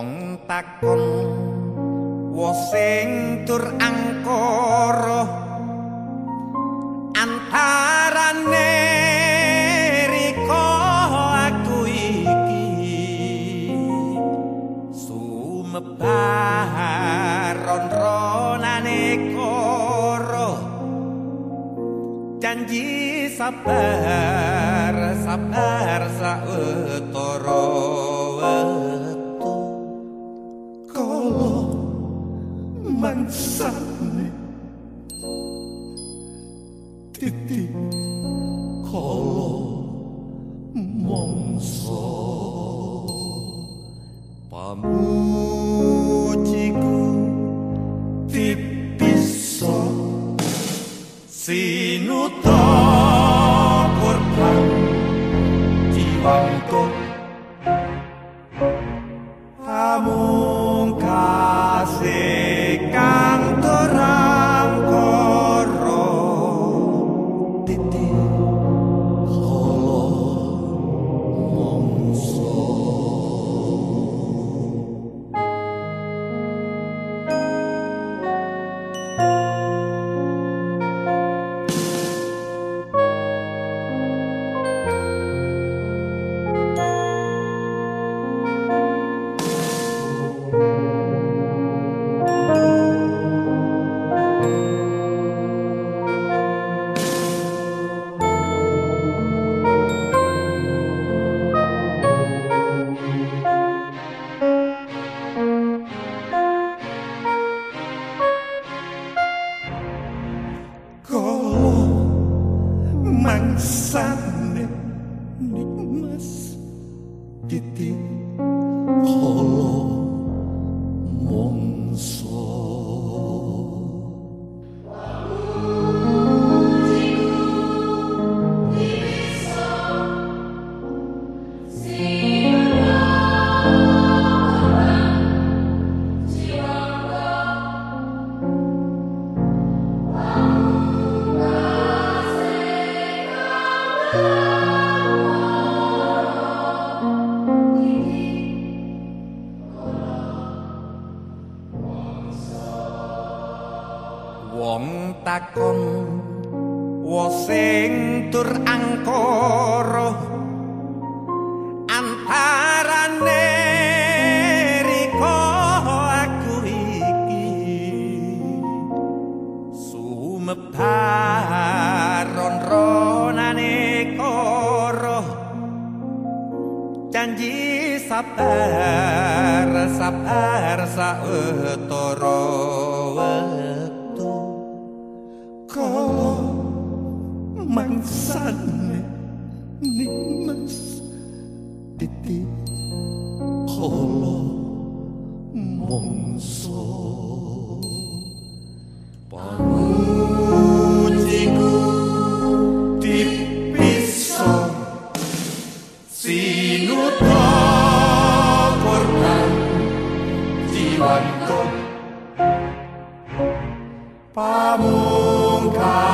wong takon wo sing tur angkara. Antarane riko aku iki sumebar ronronane koro. Janji sabar sabar sawetara mansane. Titi kala mongso pamujiku tipiso sinuta korban jiwangku danzan enigmas que tienen. Wong takon wo sing tur angkara. Antarane aku iki sumebar ronronane koro. Janji sabar sabar sawetara 걸어 만산에 님스 띠띠 걸어 몸소 바우지구 띠삐소 시누타 korban jiwanku pamu God.